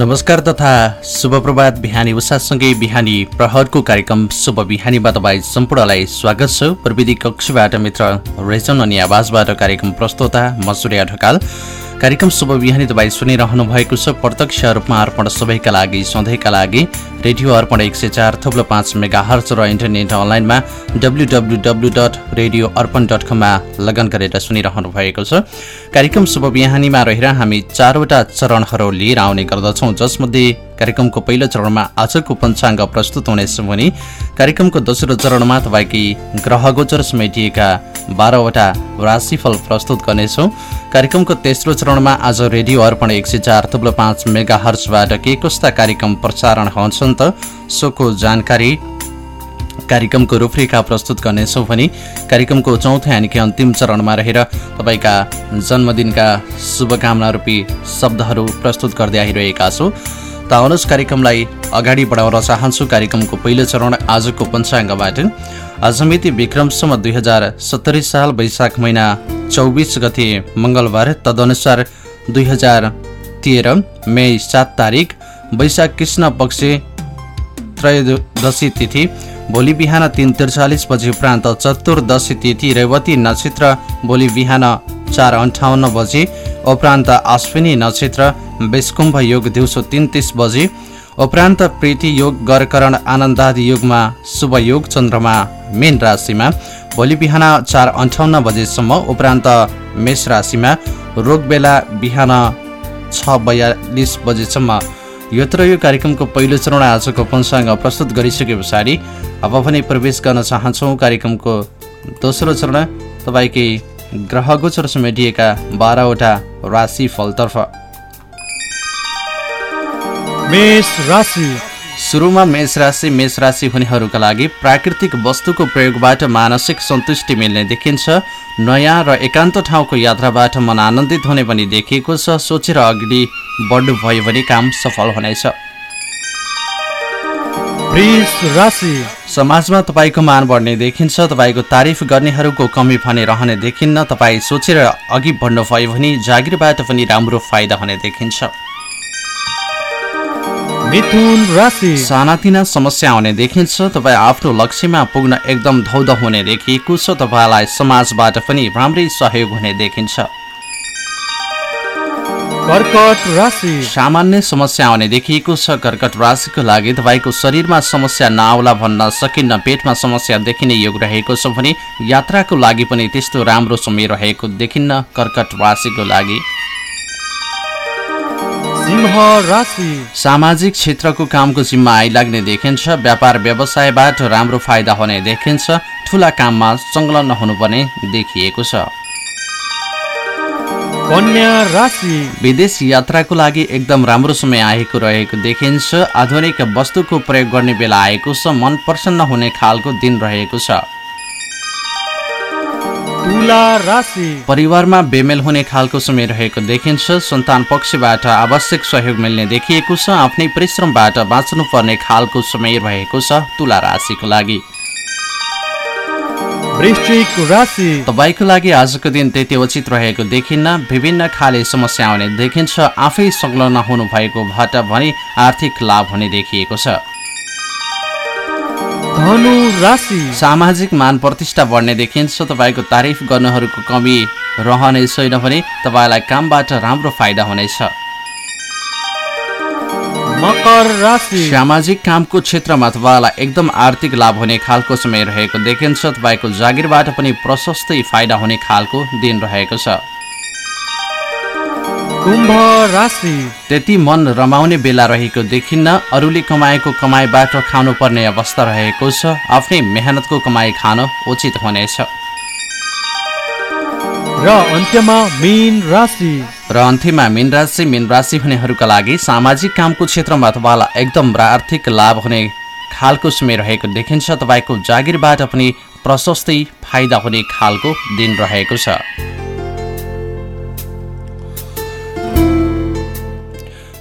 नमस्कार तथा शुभ प्रभात बिहानी उषासँगै बिहानी प्रहरको कार्यक्रम शुभ बिहानीमा तपाईँ सम्पूर्णलाई स्वागत छ। प्रविधि कक्षबाट मित्र रेजन अनि आवाजबाट कार्यक्रम प्रस्तोता म सूर्य ढकाल। कार्यक्रम शुभ बिहानी तपाईँ सुनिरहनु भएको छ। प्रत्यक्ष रूपमा अर्पण सबैका लागि सधैँका लागि रेडियो अर्पण एक सय चार थुप्रो पाँच मेगा हर्च र इन्टरनेट अनलाइनमा W W W dot radio Arpan dot कममा लगन गरेर सुनिरहनु भएको छ। कार्यक्रम शुभ बिहानीमा रहेर हामी चारवटा चरणहरू लिएर आउने गर्दछौँ जसमध्ये कार्यक्रमको पहिलो चरणमा आजको पञ्चाङ्ग प्रस्तुत हुनेछ भने कार्यक्रमको दोस्रो चरणमा तपाईँकै ग्रह गोचर समेटिएका बाह्रवटा राशिफल प्रस्तुत गर्नेछौँ। कार्यक्रमको तेस्रो चरणमा आज रेडियो अर्पण एक सय चार थुप्रो पाँच मेगा हर्चबाट के कस्ता कार्यक्रम प्रसारण हुन्छन् त सोको जानकारी कार्यक्रमको रूपरेखा प्रस्तुत गर्नेछौँ भने कार्यक्रमको चौथो यानि कि अन्तिम चरणमा रहेर तपाईँका जन्मदिनका शुभकामना रूपी शब्दहरू प्रस्तुत गर्दै आइरहेका छौँ। त आउनुहोस् कार्यक्रमलाई अगाडि बढाउन चाहन्छु। कार्यक्रमको पहिलो चरण आजको पञ्चाङ्गबाट आज मिति विक्रमसम्म दुई हजार सत्तरी साल वैशाख महिना चौबिस गते मङ्गलबार तदनुसार दुई हजार तेह्र मे सात तारिक वैशाख कृष्ण पक्ष त्रयोदशी तिथि भोलि बिहान तिन त्रिचालिस बजे उपरान्त चतुर्दशी तिथि रेवती नक्षत्र भोलि बिहान चार अन्ठाउन्न बजे उपरान्त अश्विनी नक्षत्र विस्कुम्भ योग दिउँसो तिन तिस बजे उपरान्त प्रीति योग गरकरण आनन्दादि युगमा शुभ योग चन्द्रमा मेन राशिमा भोलि बिहान चार अन्ठाउन्न बजेसम्म उपरान्त मेष राशिमा रोग बेला बिहान छ बयालिस बजेसम्म। यो तर यो कार्यक्रमको पहिलो चरण आजको पञ्चाङ्ग प्रस्तुत गरिसके पछाडि अब पनि प्रवेश गर्न चाहन्छौँ कार्यक्रमको दोस्रो चरण तपाईँकै ग्रह गोचर समेटिएका बाह्रवटा राशि फलतर्फ। मेष राशि। सुरुमा मेष राशि मेष राशि हुनेहरूका लागि प्राकृतिक वस्तुको प्रयोगबाट मानसिक सन्तुष्टि मिल्ने देखिन्छ। नयाँ र एकान्त ठाउँको यात्राबाट मन आनन्दित हुने पनि देखिएको छ। सोचेर अगाडि बढ्नुभयो भने काम सफल हुनेछ। समाजमा तपाईँको मान बढ्ने देखिन्छ तपाईँको तारिफ गर्नेहरूको कमी भने रहने देखिन्न तपाईँ सोचेर अघि बढ्नुभयो भने जागिरबाट पनि राम्रो फाइदा हुने देखिन्छ। मिथुन राशि। सानातिना समस्या आउने देखिन्छ तपाईँ आफ्नो लक्ष्यमा पुग्न एकदम धौध हुने देखिएको छ तपाईँलाई समाजबाट पनि राम्रै सहयोग हुने देखिन्छ। कर्कट राशि। सामान्य समस्या आउने देखिएको छ कर्कट राशिको लागि तपाईँको शरीरमा समस्या नआउला भन्न सकिन्न पेटमा समस्या देखिने योग रहेको छ भने यात्राको लागि पनि त्यस्तो राम्रो समय रहेको देखिन्न कर्कट राशिको लागि। सिंह राशि। सामाजिक क्षेत्रको कामको जिम्मा आइलाग्ने देखिन्छ व्यापार व्यवसायबाट राम्रो फाइदा हुने देखिन्छ ठुला काममा संलग्न हुनुपर्ने देखिएको छ। कन्या राशि। विदेश यात्राको लागि एकदम राम्रो समय आएको रहेको देखिन्छ। आधुनिक वस्तुको प्रयोग गर्ने बेला आएको छ। मन प्रसन्न हुने खालको दिन रहेको छ। तुला राशि। परिवारमा बेमेल हुने खालको समय रहेको देखिन्छ। सन्तान पक्षबाट आवश्यक सहयोग मिल्ने देखिएको छ। आफ्नै परिश्रमबाट बाँच्नुपर्ने खालको समय रहेको छ। तुला राशिको लागि। तपाईँको लागि आजको दिन त्यति उचित रहेको देखिन्न विभिन्न खाले समस्या आउने देखिन्छ आफै संलग्न हुनुभएको भट भने आर्थिक लाभ हुने देखिएको छ। धनु राशि। सामाजिक मान प्रतिष्ठा बढ्ने देखिन्छ तपाईँको तारिफ गर्नेहरूको कमी रहने छैन भने तपाईँलाई कामबाट राम्रो फाइदा हुनेछ। मकर राशि। सामाजिक कामको क्षेत्रमा तपाईँलाई एकदम आर्थिक लाभ हुने खालको समय रहेको देखिन्छ। तपाईँको जागिरबाट पनि प्रशस्तै फाइदा हुने खालको दिन रहेको छ। कुम्भ राशि। त्यति मन रमाउने बेला रहेको देखिन्न। अरूले कमाएको कमाईबाट खानुपर्ने अवस्था रहेको छ। आफ्नै मेहनतको कमाई खान उचित हुनेछ। र अन्त्यमा मीन राशि। र अन्त्यमा मीन राशि मीन राशि हुनेहरूका लागि सामाजिक कामको क्षेत्रमा तपाईँलाई एकदम आर्थिक लाभ हुने खालको समय रहेको देखिन्छ। तपाईँको जागिरबाट पनि प्रशस्तै फाइदा हुने खालको दिन रहेको छ।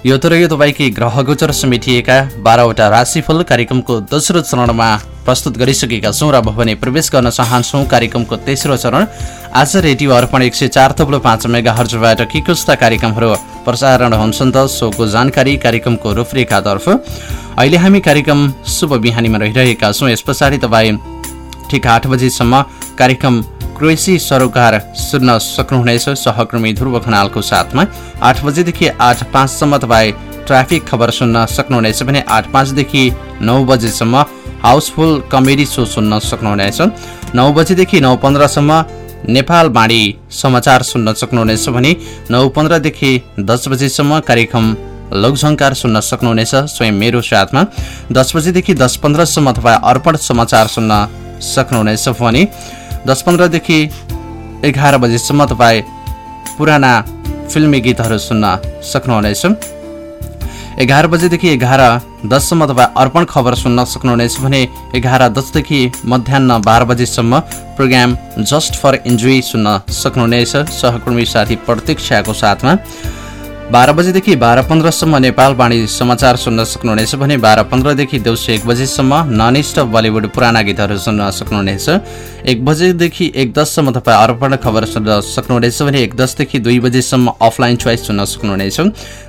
यो तर यो तपाईँकै ग्रह गोचर समेटिएका बाह्रवटा राशिफल कार्यक्रमको दोस्रो चरणमा प्रस्तुत गरिसकेका छौँ र भने प्रवेश गर्न चाहन्छौँ कार्यक्रमको तेस्रो चरण। आज रेडियो अर्पण एक सय चार थप्लो पाँच मेगा हर्जबाट के कस्ता कार्यक्रमहरू प्रसारण हुन्छन् त सोको जानकारी कार्यक्रमको रूपरेखातर्फ अहिले हामी कार्यक्रम शुभ बिहानीमा रहिरहेका छौँ। यस पछाडि तपाईँ ठिक आठ बजीसम्म कार्यक्रम क्रोएसी सरोकार सुन्न सक्नुहुनेछ। सहकर्मी ध्रुव खनालको साथमा आठ बजेदेखि आठ पाँचसम्म तपाईँ ट्राफिक खबर सुन्न सक्नुहुनेछ भने आठ पाँचदेखि नौ बजेसम्म हाउसफुल कमेडी सो सुन्न सक्नुहुनेछ। नौ बजेदेखि नौ पन्ध्रसम्म नेपाल बाणी समाचार सुन्न सक्नुहुनेछ भने नौ पन्ध्रदेखि दस बजेसम्म कार्यक्रम लोकझङ्कार सुन्न सक्नुहुनेछ स्वयं मेरो साथमा। दस बजेदेखि दस पन्ध्रसम्म तपाईँ अर्पण समाचार सुन्न सक्नुहुनेछ भने दस पन्ध्रदेखि एघार बजीसम्म तपाईँ पुराना फिल्मी गीतहरू सुन्न सक्नुहुनेछ। एघार बजेदेखि एघार दससम्म तपाईँ अर्पण खबर सुन्न सक्नुहुनेछ भने एघार दसदेखि मध्याह बाह्र बजीसम्म प्रोग्राम जस्ट फर इन्जोय सुन्न सक्नुहुनेछ। सहकर्मी साथी प्रतीक्षाको साथमा। बाह्र बजेदेखि बाह्र पन्ध्रसम्म नेपाल वाणी समाचार सुन्न सक्नुहुनेछ भने बाह्र पन्ध्रदेखि दिउँसो एक बजीसम्म ननिष्ठ बलिउड पुराना गीतहरू सुन्न सक्नुहुनेछ। एक बजेदेखि एक दससम्म तपाईँ अर्पण खबर सुन्न सक्नुहुनेछ भने एक दसदेखि दुई बजेसम्म अफलाइन चोइस सुन्न सक्नुहुनेछ।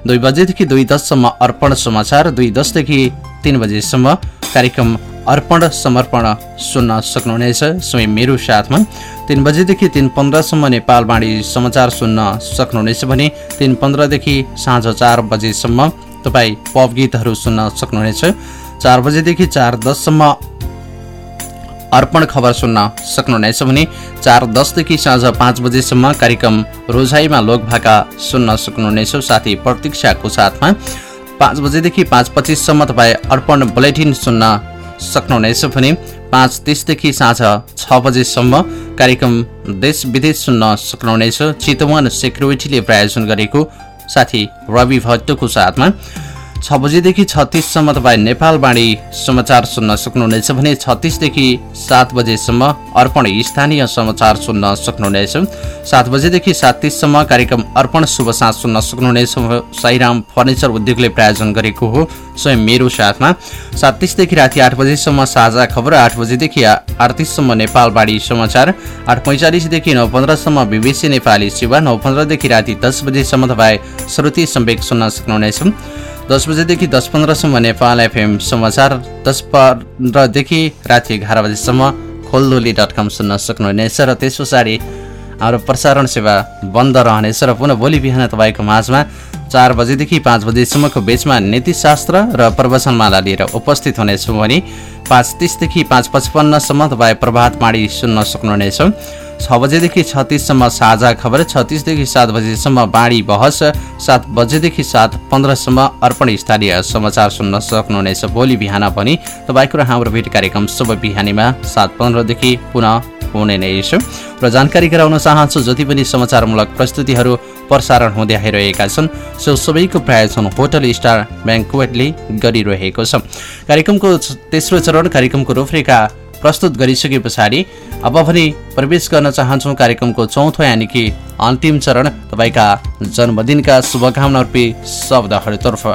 दुई बजेदेखि दुई दससम्म अर्पण समाचार दुई दसदेखि तिन बजेसम्म कार्यक्रम अर्पण समर्पण सुन्न सक्नुहुनेछ। स्वयं मेरो साथमा तिन बजेदेखि तिन पन्ध्रसम्म नेपाल बाणी समाचार सुन्न सक्नुहुनेछ भने तिन पन्ध्रदेखि साँझ चार बजेसम्म तपाईँ पप गीतहरू सुन्न सक्नुहुनेछ। चार बजेदेखि चार दससम्म अर्पण खबर सुन्न सक्नुहुनेछ भने चार दसदेखि साँझ पाँच बजेसम्म कार्यक्रम रोजाइमा लोकभाका सुन्न सक्नुहुनेछ। साथी प्रतीक्षाको साथमा पाँच बजेदेखि पाँच पच्चिससम्म तपाईँ अर्पण बुलेटिन सुन्न सक्नुहुनेछ भने पाँच तिसदेखि साँझ छ बजेसम्म कार्यक्रम देश विदेश सुन्न सक्नुहुनेछ। चितवन सेक्युरिटीले प्रायोजन गरेको साथी रवि भट्टको साथमा छ बजेदेखि छत्तिससम्म तपाईँ नेपाल बाणी समाचार सुन्न सक्नुहुनेछ भने छत्तिसदेखि सात बजेसम्म अर्पण स्थानीय समाचार सुन्न सक्नुहुनेछ। सात बजेदेखि सात तिससम्म कार्यक्रम अर्पण शुभ साँझ सुन्न सक्नुहुनेछ। साईराम फर्निचर उद्योगले प्रायोजन गरेको हो स्वयं मेरो साथमा। सात तिसदेखि राति आठ बजेसम्म साझा खबर आठ बजेदेखि आठ तिससम्म नेपाल बाढी समाचार आठ पैँचालिसदेखि नौ पन्ध्रसम्म बिबिसी नेपाली सेवा नौ पन्ध्रदेखि राति दस बजेसम्म तपाईँ श्रुति सम्वेक सुन्न सक्नुहुनेछ। दस बजेदेखि दस पन्ध्रसम्म नेपाल एफएम समाचार। दस पन्ध्रदेखि राति एघार बजीसम्म खोलदोली डट कम सुन्न सक्नुहुनेछ र त्यस पछाडि हाम्रो प्रसारण सेवा बन्द रहनेछ र पुनः भोलि बिहान तपाईँको माझमा चार बजेदेखि पाँच बजेसम्मको बिचमा नीतिशास्त्र र प्रवचनमाला लिएर उपस्थित हुनेछौँ भने पाँच तिसदेखि पाँच पचपन्नसम्म तपाईँ प्रभात माडी सुन्न सक्नुहुनेछ। छ बजेदेखि छत्तिससम्म साझा खबर छत्तिसदेखि सात बजेसम्म बाढी बहस सात बजेदेखि सात पन्ध्रसम्म अर्पण स्थानीय समाचार सुन्न सक्नुहुनेछ। भोलि बिहान पनि तपाईँको र हाम्रो भेट कार्यक्रम शुभ बिहानीमा सात पन्ध्रदेखि पुनः हुने नै छ। र जानकारी गराउन चाहन्छु जति पनि समाचारमूलक प्रस्तुतिहरू प्रसारण हुँदै आइरहेका छन् सो सबैको प्रायोजन होटल स्टार ब्याङ्कवेटले गरिरहेको छ। कार्यक्रमको तेस्रो चरण कार्यक्रमको रूपरेखा प्रस्तुत गरिसके पछाडि अब भने प्रवेश गर्न चाहन्छौँ कार्यक्रमको चौथो यानि कि अन्तिम चरण तपाईँका जन्मदिनका शुभकामना रूपी शब्दहरूतर्फ।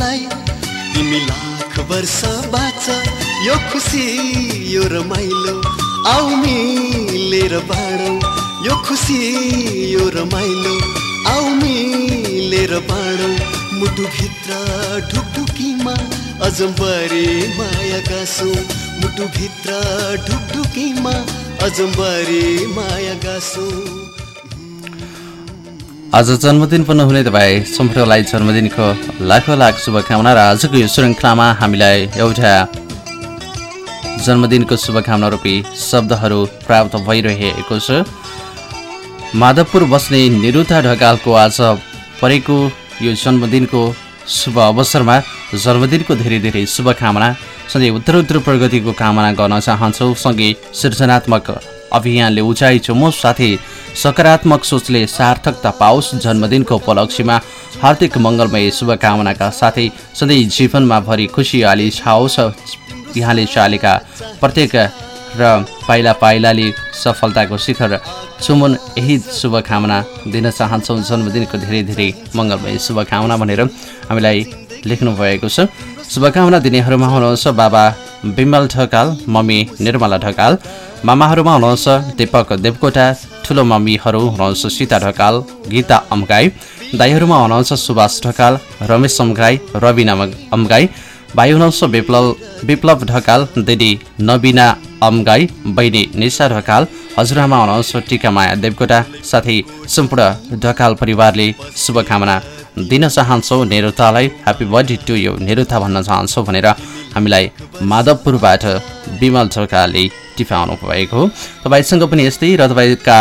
तिमीलाई तिमी लाख वर्ष बाँच यो खुसी यो रमाइलो. आउ मिलेर बाँडौ यो खुसी यो रमाइलो. आउ मिलेर बाँडौ मुटुभित्र ढुकढुकीमा अजम्बरे माया गाँसो. मुटुभित्र ढुकढुकीमा अजम्बरे माया गाँसो। आज जन्मदिन पनि हुने तपाईँ सम्पूर्णलाई जन्मदिनको लाखौँ लाख शुभकामना र आजको यो श्रृङ्खलामा हामीलाई एउटा जन्मदिनको शुभकामना रूपी शब्दहरू प्राप्त भइरहेको छ। माधवपुर बस्ने निरुता ढकालको आज परेको यो जन्मदिनको शुभ अवसरमा जन्मदिनको धेरै धेरै शुभकामना। सँगै उत्तर उत्तर प्रगतिको कामना गर्न चाहन्छौँ। सँगै सृजनात्मक अभियानले उचाइ चुमोस् साथै सकारात्मक सोचले सार्थकता पाओस् जन्मदिनको उपलक्ष्यमा हार्दिक मङ्गलमय शुभकामनाका साथै सधैँ जीवनमा भरि खुसियाली छाओस् यहाँले चालेका प्रत्येक र पाइला पाइलाले सफलताको शिखर चुमुन यही शुभकामना दिन चाहन्छौँ। जन्मदिनको धेरै धेरै मङ्गलमय शुभकामना भनेर हामीलाई लेख्नु भएको छ। शुभकामना दिनेहरूमा हुनुहुन्छ बाबा विमल ढकाल मम्मी निर्मला ढकाल। मामाहरूमा हुनुहुन्छ दीपक देवकोटा ठुलो मम्मीहरू हुनुहुन्छ सीता ढकाल गीता अम्गाई। दाईहरूमा हुनुहुन्छ सुभाष ढकाल रमेश अम्गाई रविना अम्गाई। भाइ हुनुहुन्छ विप्लव विप्लव ढकाल दिदी नबिना अम्गाई बहिनी निशा ढकाल। हजुरआमा हुनुहुन्छ टिकामाया देवकोटा साथै सम्पूर्ण ढकाल परिवारले शुभकामना दिन चाहन्छौँ नेरुतालाई। Happy birthday to you Neruta भन्न चाहन्छौँ भनेर हामीलाई माधवपुरबाट विमल ढकालले टिपाउनु भएको हो। तपाईँसँग पनि यस्तै र तपाईँका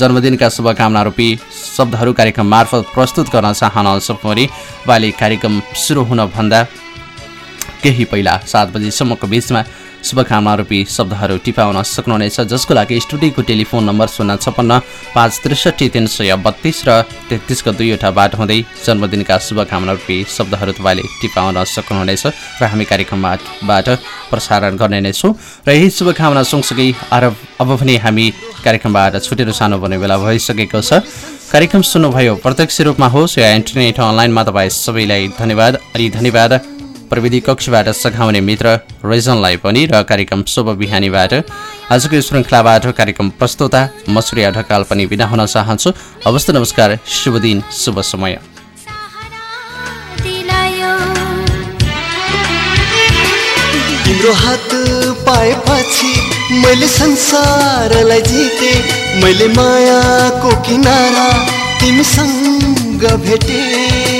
जन्मदिनका शुभकामना रूपी शब्दहरू कार्यक्रम मार्फत प्रस्तुत गर्न चाहनुहुन्छ भने तपाईँले कार्यक्रम सुरु हुनभन्दा केही पहिला सात बजीसम्मको बिचमा शुभकामना रूपी शब्दहरू टिपाउन सक्नुहुनेछ जसको लागि स्टुडियोको टेलिफोन नम्बर शून्य छप्पन्न पाँच त्रिसठी तिन सय बत्तिस र तेत्तिसको दुईवटा बाटो हुँदै जन्मदिनका शुभकामना रूपी शब्दहरू तपाईँले टिपाउन सक्नुहुनेछ र हामी कार्यक्रमबाट प्रसारण गर्ने नै छौँ। र यही शुभकामना सँगसँगै अब पनि हामी कार्यक्रमबाट छुटेर सानुपर्ने बेला भइसकेको छ। कार्यक्रम सुन्नुभयो प्रत्यक्ष रूपमा होस् या इन्टरनेट अनलाइनमा तपाईँ सबैलाई धन्यवाद। अनि धन्यवाद। प्रविधि कक्षबाट सघाउने मित्र रेजनलाई पनि र कार्यक्रम शुभ बिहानीबाट आजको श्रृङ्खलाबाट कार्यक्रम प्रस्तुता मसुरिया ढकाल पनि बिदा हुन चाहन्छु। हवस् नमस्कार शुभ दिन शुभ समय। तिम्रो हात पाएपछि मैले संसारलाई जिते मैले मायाको किनारा तिमीसँग भेटे।